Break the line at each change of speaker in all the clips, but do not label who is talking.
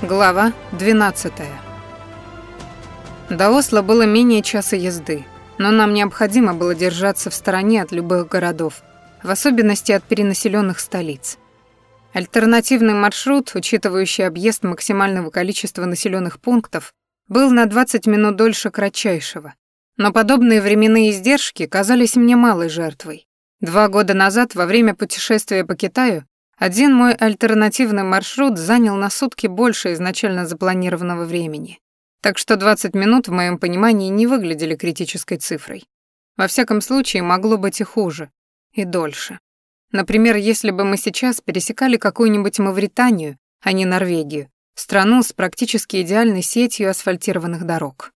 Глава 12. До Осло было менее часа езды, но нам необходимо было держаться в стороне от любых городов, в особенности от перенаселенных столиц. Альтернативный маршрут, учитывающий объезд максимального количества населенных пунктов, был на 20 минут дольше кратчайшего. Но подобные временные издержки казались мне малой жертвой. Два года назад, во время путешествия по Китаю, один мой альтернативный маршрут занял на сутки больше изначально запланированного времени. Так что 20 минут в моем понимании не выглядели критической цифрой. Во всяком случае, могло быть и хуже, и дольше. Например, если бы мы сейчас пересекали какую-нибудь Мавританию, а не Норвегию, страну с практически идеальной сетью асфальтированных дорог.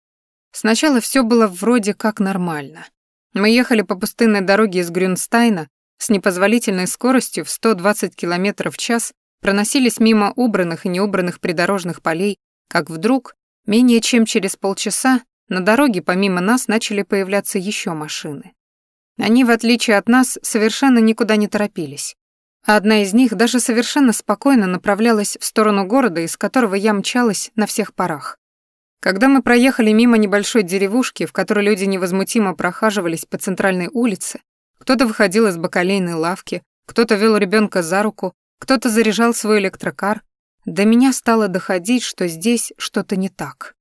Сначала все было вроде как нормально. Мы ехали по пустынной дороге из Грюнстайна с непозволительной скоростью в 120 км в час проносились мимо убранных и неубранных придорожных полей, как вдруг, менее чем через полчаса, на дороге помимо нас начали появляться еще машины. Они, в отличие от нас, совершенно никуда не торопились. А одна из них даже совершенно спокойно направлялась в сторону города, из которого я мчалась на всех парах. Когда мы проехали мимо небольшой деревушки, в которой люди невозмутимо прохаживались по центральной улице, кто-то выходил из бакалейной лавки, кто-то вел ребенка за руку, кто-то заряжал свой электрокар. До меня стало доходить, что здесь что-то не так.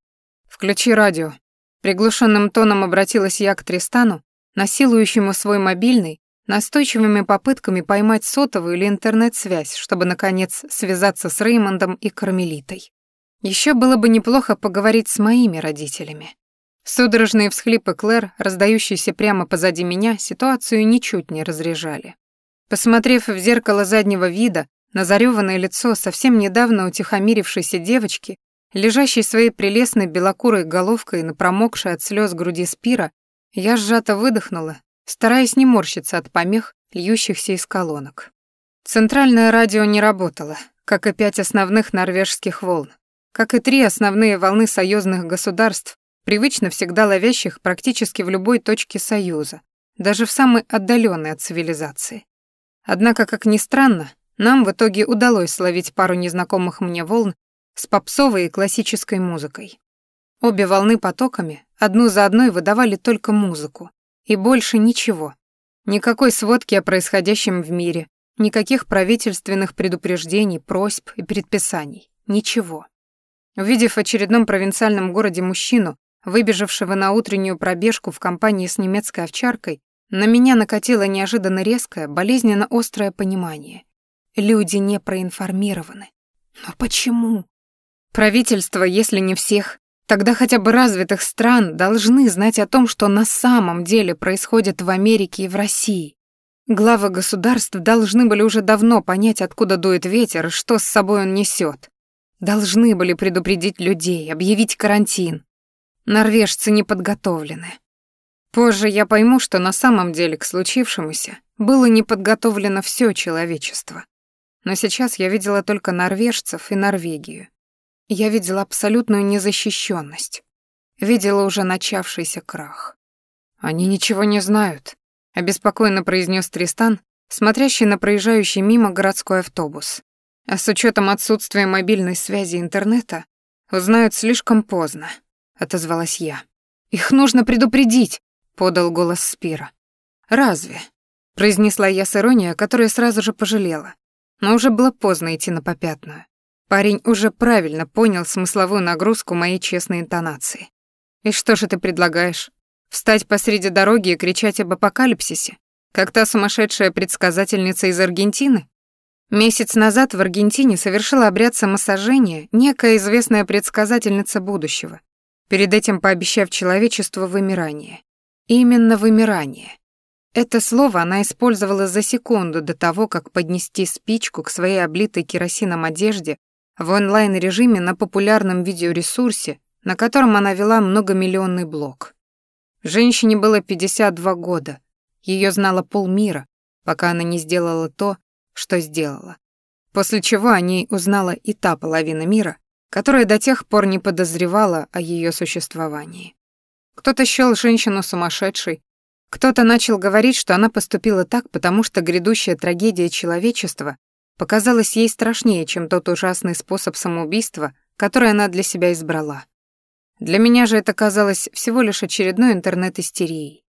«Включи радио». Приглушенным тоном обратилась я к Тристану, насилующему свой мобильный, настойчивыми попытками поймать сотовую или интернет-связь, чтобы, наконец, связаться с Реймондом и Кармелитой. Еще было бы неплохо поговорить с моими родителями. Судорожные всхлипы Клэр, раздающиеся прямо позади меня, ситуацию ничуть не разряжали. Посмотрев в зеркало заднего вида на зарёванное лицо совсем недавно утихомирившейся девочки, лежащей своей прелестной белокурой головкой на промокшей от слез груди Спира, я сжато выдохнула, стараясь не морщиться от помех, льющихся из колонок. Центральное радио не работало, как и пять основных норвежских волн, как и три основные волны союзных государств, привычно всегда ловящих практически в любой точке Союза, даже в самой отдаленной от цивилизации. Однако, как ни странно, нам в итоге удалось словить пару незнакомых мне волн с попсовой и классической музыкой. Обе волны потоками одну за одной выдавали только музыку, и больше ничего. Никакой сводки о происходящем в мире, никаких правительственных предупреждений, просьб и предписаний. Ничего. Увидев в очередном провинциальном городе мужчину, выбежавшего на утреннюю пробежку в компании с немецкой овчаркой, на меня накатило неожиданно резкое, болезненно острое понимание. Люди не проинформированы. Но почему? Правительство, если не всех, тогда хотя бы развитых стран должны знать о том, что на самом деле происходит в Америке и в России. Главы государств должны были уже давно понять, откуда дует ветер и что с собой он несет. Должны были предупредить людей, объявить карантин, Норвежцы не подготовлены. Позже я пойму, что на самом деле к случившемуся было не подготовлено все человечество. Но сейчас я видела только норвежцев и Норвегию. Я видела абсолютную незащищенность. Видела уже начавшийся крах. «Они ничего не знают», — обеспокоенно произнес Тристан, смотрящий на проезжающий мимо городской автобус. А с учетом отсутствия мобильной связи интернета, узнают слишком поздно отозвалась я. Их нужно предупредить, подал голос Спира. Разве? произнесла я с иронией, которая сразу же пожалела. Но уже было поздно идти на попятную. Парень уже правильно понял смысловую нагрузку моей честной интонации. И что же ты предлагаешь? Встать посреди дороги и кричать об апокалипсисе, как та сумасшедшая предсказательница из Аргентины? Месяц назад в Аргентине совершила обряд самосожжения некая известная предсказательница будущего, перед этим пообещав человечеству вымирание. Именно вымирание. Это слово она использовала за секунду до того, как поднести спичку к своей облитой керосином одежде в онлайн-режиме на популярном видеоресурсе, на котором она вела многомиллионный блог. Женщине было 52 года. Ее знало полмира, пока она не сделала то, что сделала. После чего о ней узнала и та половина мира, которая до тех пор не подозревала о ее существовании. Кто-то счёл женщину сумасшедшей, кто-то начал говорить, что она поступила так, потому что грядущая трагедия человечества показалась ей страшнее, чем тот ужасный способ самоубийства, который она для себя избрала. Для меня же это казалось всего лишь очередной интернет-истерией.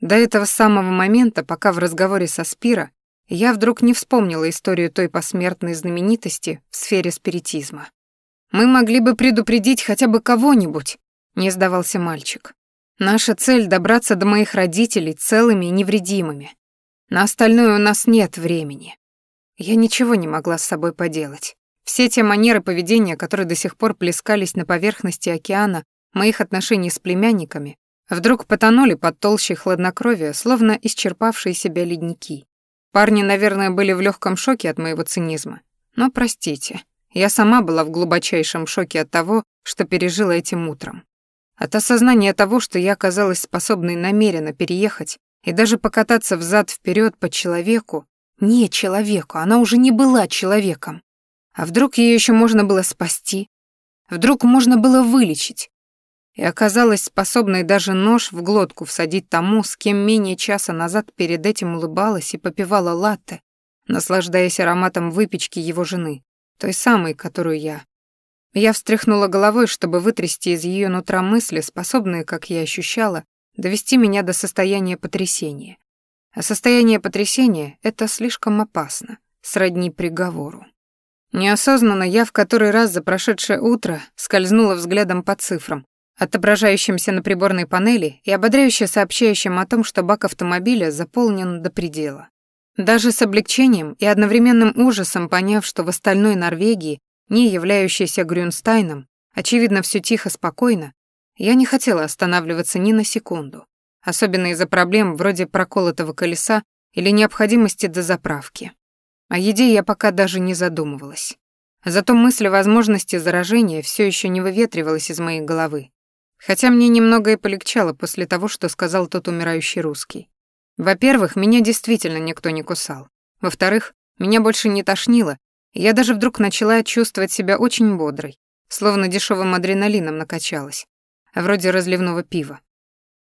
До этого самого момента, пока в разговоре со Спира, я вдруг не вспомнила историю той посмертной знаменитости в сфере спиритизма. «Мы могли бы предупредить хотя бы кого-нибудь», — не сдавался мальчик. «Наша цель — добраться до моих родителей целыми и невредимыми. На остальное у нас нет времени». Я ничего не могла с собой поделать. Все те манеры поведения, которые до сих пор плескались на поверхности океана моих отношений с племянниками, вдруг потонули под толщей хладнокровия, словно исчерпавшие себя ледники. Парни, наверное, были в легком шоке от моего цинизма. Но простите, я сама была в глубочайшем шоке от того, что пережила этим утром. От осознания того, что я оказалась способной намеренно переехать и даже покататься взад вперед по человеку, не человеку, она уже не была человеком. А вдруг ее еще можно было спасти? Вдруг можно было вылечить? И оказалась способной даже нож в глотку всадить тому, с кем менее часа назад перед этим улыбалась и попивала латте, наслаждаясь ароматом выпечки его жены, той самой, которую я. Я встряхнула головой, чтобы вытрясти из ее нутра мысли, способные, как я ощущала, довести меня до состояния потрясения. А состояние потрясения — это слишком опасно, сродни приговору. Неосознанно я в который раз за прошедшее утро скользнула взглядом по цифрам, отображающимся на приборной панели и ободряюще сообщающим о том, что бак автомобиля заполнен до предела. Даже с облегчением и одновременным ужасом поняв, что в остальной Норвегии, не являющейся Грюнстайном, очевидно, все тихо, спокойно, я не хотела останавливаться ни на секунду особенно из-за проблем вроде проколотого колеса или необходимости дозаправки. О еде я пока даже не задумывалась. Зато мысль о возможности заражения все еще не выветривалась из моей головы. Хотя мне немного и полегчало после того, что сказал тот умирающий русский. Во-первых, меня действительно никто не кусал. Во-вторых, меня больше не тошнило, и я даже вдруг начала чувствовать себя очень бодрой, словно дешевым адреналином накачалась, вроде разливного пива.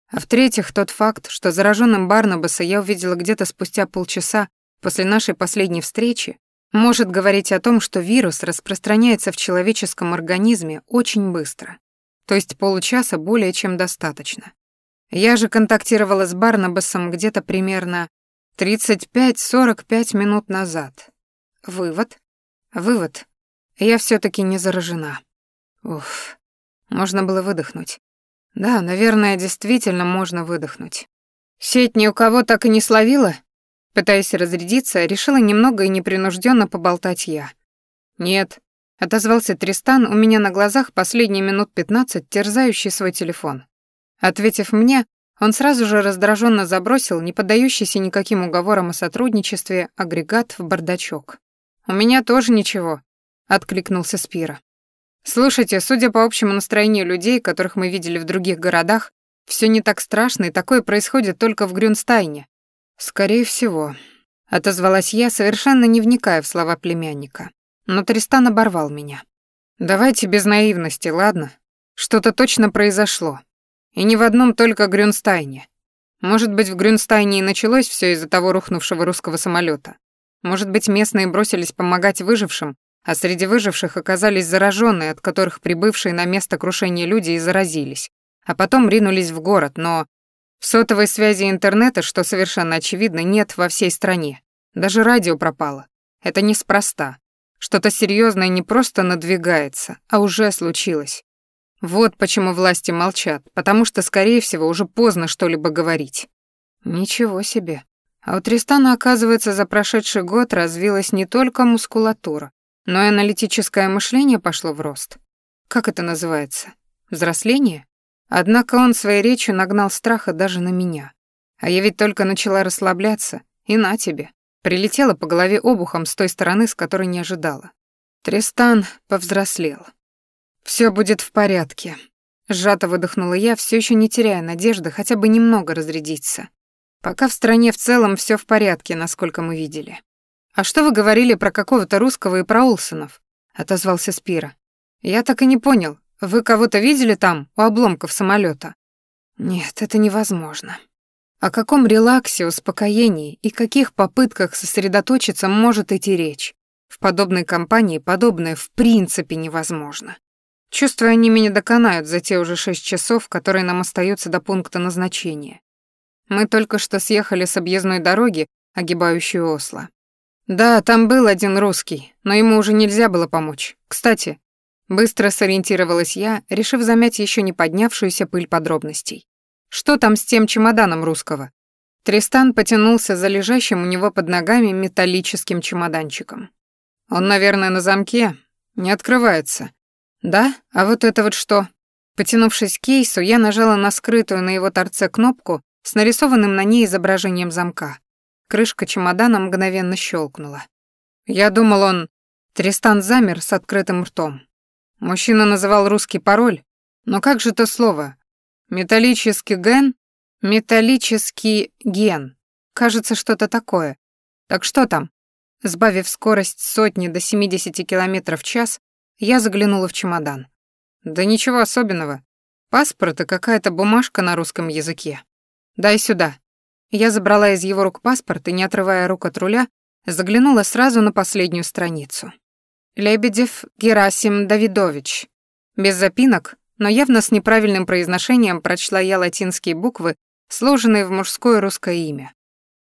А в-третьих, тот факт, что зараженным Барнабаса я увидела где-то спустя полчаса после нашей последней встречи, может говорить о том, что вирус распространяется в человеческом организме очень быстро. То есть получаса более чем достаточно. Я же контактировала с Барнабасом где-то примерно 35-45 минут назад. Вывод? Вывод. Я все таки не заражена. Уф. Можно было выдохнуть. Да, наверное, действительно можно выдохнуть. Сеть ни у кого так и не словила? Пытаясь разрядиться, решила немного и непринужденно поболтать я. Нет, отозвался Тристан у меня на глазах последние минут пятнадцать, терзающий свой телефон. Ответив мне, он сразу же раздраженно забросил не поддающийся никаким уговорам о сотрудничестве агрегат в бардачок. «У меня тоже ничего», — откликнулся Спира. Слушайте, судя по общему настроению людей, которых мы видели в других городах, все не так страшно, и такое происходит только в Грюнстайне. Скорее всего, отозвалась я, совершенно не вникая в слова племянника. Но Тристан оборвал меня. Давайте без наивности, ладно? Что-то точно произошло. И не в одном только Грюнстайне. Может быть, в Грюнстайне и началось все из-за того рухнувшего русского самолета. Может быть, местные бросились помогать выжившим, а среди выживших оказались зараженные, от которых прибывшие на место крушения люди и заразились, а потом ринулись в город, но в сотовой связи интернета, что совершенно очевидно, нет во всей стране. Даже радио пропало. Это неспроста. Что-то серьезное не просто надвигается, а уже случилось. Вот почему власти молчат, потому что, скорее всего, уже поздно что-либо говорить. Ничего себе. А у Тристана, оказывается, за прошедший год развилась не только мускулатура, но и аналитическое мышление пошло в рост. Как это называется? Взросление? Однако он своей речью нагнал страха даже на меня. А я ведь только начала расслабляться, и на тебе. Прилетела по голове обухом с той стороны, с которой не ожидала. Тристан повзрослел. Все будет в порядке. Сжато выдохнула я, все еще не теряя надежды хотя бы немного разрядиться. Пока в стране в целом все в порядке, насколько мы видели. «А что вы говорили про какого-то русского и про Олсонов?» — отозвался Спира. «Я так и не понял. Вы кого-то видели там, у обломков самолета? «Нет, это невозможно». О каком релаксе, успокоении и каких попытках сосредоточиться может идти речь? В подобной компании подобное в принципе невозможно. Чувствую, они меня доконают за те уже шесть часов, которые нам остаются до пункта назначения. Мы только что съехали с объездной дороги, огибающей Осло. Да, там был один русский, но ему уже нельзя было помочь. Кстати, быстро сориентировалась я, решив замять еще не поднявшуюся пыль подробностей. Что там с тем чемоданом русского? Тристан потянулся за лежащим у него под ногами металлическим чемоданчиком. Он, наверное, на замке, не открывается. Да? А вот это вот что? Потянувшись к кейсу, я нажала на скрытую на его торце кнопку с нарисованным на ней изображением замка. Крышка чемодана мгновенно щелкнула. Я думал, он... Тристан замер с открытым ртом. Мужчина называл русский пароль, но как же то слово? Металлический ген? Металлический ген. Кажется, что-то такое. Так что там? Сбавив скорость сотни до 70 км в час, я заглянула в чемодан. Да ничего особенного. Паспорт и какая-то бумажка на русском языке. «Дай сюда». Я забрала из его рук паспорт и, не отрывая рук от руля, заглянула сразу на последнюю страницу. Лебедев Герасим Давидович. Без запинок, но явно с неправильным произношением прочла я латинские буквы, сложенные в мужское русское имя.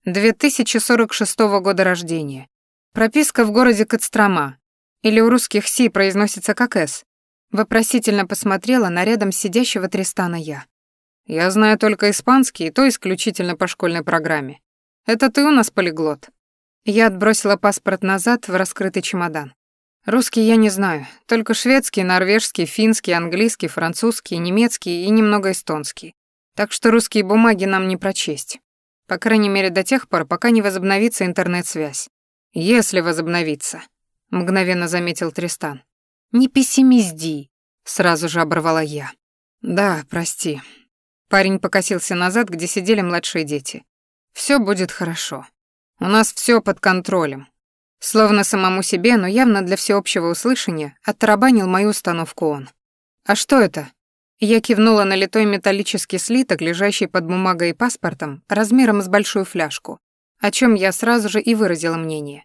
2046 года рождения. Прописка в городе Кострома. Или у русских «си» произносится как «с». Вопросительно посмотрела на рядом сидящего Тристана я. Я знаю только испанский, и то исключительно по школьной программе. Это ты у нас полиглот. Я отбросила паспорт назад в раскрытый чемодан. Русский я не знаю, только шведский, норвежский, финский, английский, французский, немецкий и немного эстонский. Так что русские бумаги нам не прочесть. По крайней мере, до тех пор, пока не возобновится интернет-связь. Если возобновится, мгновенно заметил Тристан. Не пессимизди, сразу же оборвала я. Да, прости, Парень покосился назад, где сидели младшие дети. Все будет хорошо. У нас все под контролем. Словно самому себе, но явно для всеобщего услышания, оттарабанил мою установку он. А что это? Я кивнула на литой металлический слиток, лежащий под бумагой и паспортом, размером с большую фляжку, о чем я сразу же и выразила мнение.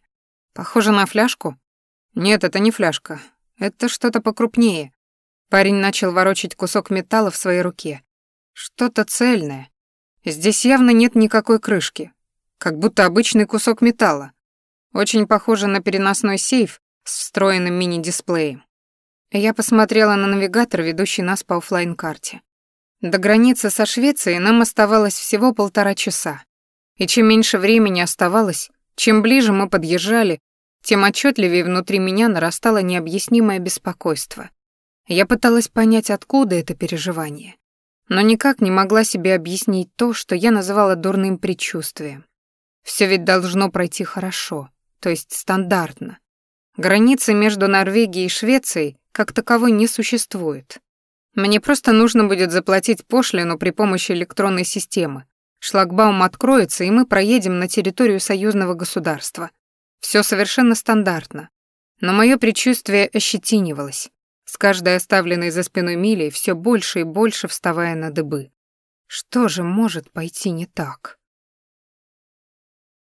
Похоже на фляжку? Нет, это не фляжка. Это что-то покрупнее. Парень начал ворочать кусок металла в своей руке. Что-то цельное. Здесь явно нет никакой крышки. Как будто обычный кусок металла. Очень похоже на переносной сейф с встроенным мини-дисплеем. Я посмотрела на навигатор, ведущий нас по оффлайн-карте. До границы со Швецией нам оставалось всего полтора часа. И чем меньше времени оставалось, чем ближе мы подъезжали, тем отчетливее внутри меня нарастало необъяснимое беспокойство. Я пыталась понять, откуда это переживание но никак не могла себе объяснить то, что я называла дурным предчувствием. Все ведь должно пройти хорошо, то есть стандартно. Границы между Норвегией и Швецией как таковой не существует. Мне просто нужно будет заплатить пошлину при помощи электронной системы. Шлагбаум откроется, и мы проедем на территорию союзного государства. Все совершенно стандартно. Но мое предчувствие ощетинивалось с каждой оставленной за спиной милей все больше и больше вставая на дыбы. Что же может пойти не так?